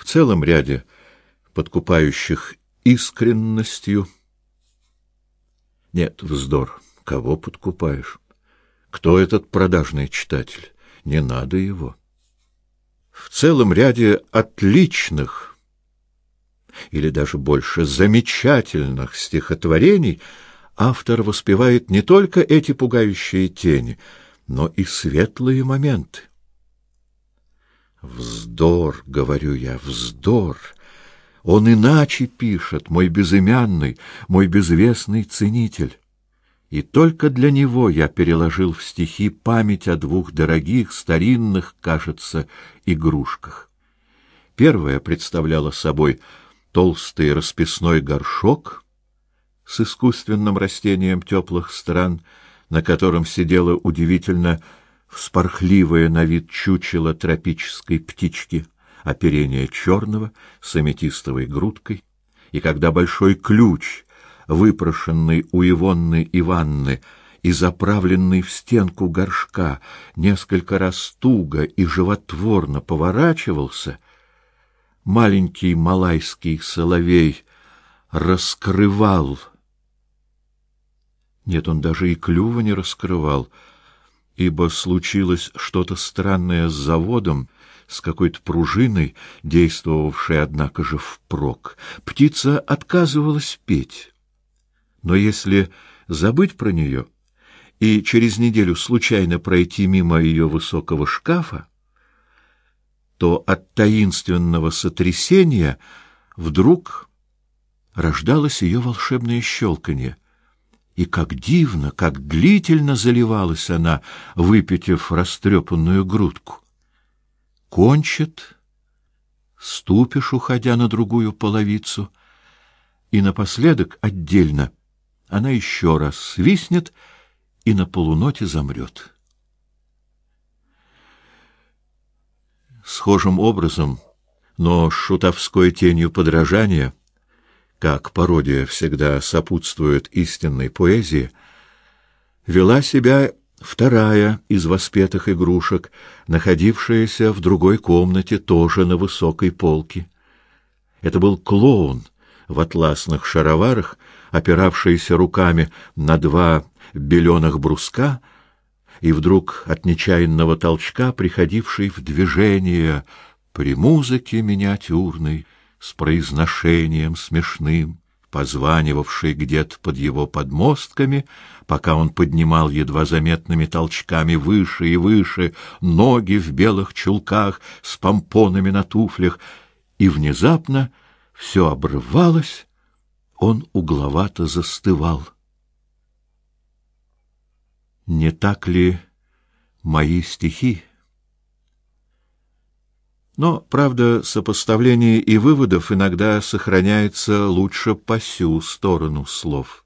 в целом ряде подкупающих искренностью. Нет, вздор. Кого подкупаешь? Кто этот продажный читатель? Не надо его. В целом ряде отличных или даже больше замечательных стихотворений автор воспевает не только эти пугающие тени, но и светлые моменты. Вздор, говорю я, вздор. Он иначе пишет, мой безымянный, мой безвестный ценитель. И только для него я переложил в стихи память о двух дорогих, старинных, кажется, игрушках. Первая представляла собой толстый расписной горшок с искусственным растением теплых стран, на котором сидела удивительно вспорхливое на вид чучело тропической птички — оперение черного с аметистовой грудкой, и когда большой ключ, выпрошенный у Ивонны Иванны и заправленный в стенку горшка, несколько раз туго и животворно поворачивался, маленький малайский соловей раскрывал. Нет, он даже и клюва не раскрывал, ибо случилось что-то странное с заводом, с какой-то пружиной, действовавшей, однако же, впрок. Птица отказывалась петь. Но если забыть про нее и через неделю случайно пройти мимо ее высокого шкафа, то от таинственного сотрясения вдруг рождалось ее волшебное щелканье. И как дивно, как длительно заливалась она, выпитив растрепанную грудку кончит, ступишь, уходя на другую половицу, и напоследок отдельно она еще раз свистнет и на полуноте замрет. Схожим образом, но шутовской тенью подражания, как пародия всегда сопутствует истинной поэзии, вела себя Вторая из воспетых игрушек, находившаяся в другой комнате, тоже на высокой полке. Это был клоун в атласных шароварах, опиравшийся руками на два беленых бруска и вдруг от нечаянного толчка приходивший в движение при музыке миниатюрной с произношением смешным позванивавший где-то под его подмостками, пока он поднимал едва заметными толчками выше и выше ноги в белых чулках с помпонами на туфлях, и внезапно все обрывалось, он угловато застывал. Не так ли мои стихи? Но, правда, сопоставление и выводов иногда сохраняется лучше по сю сторону слов.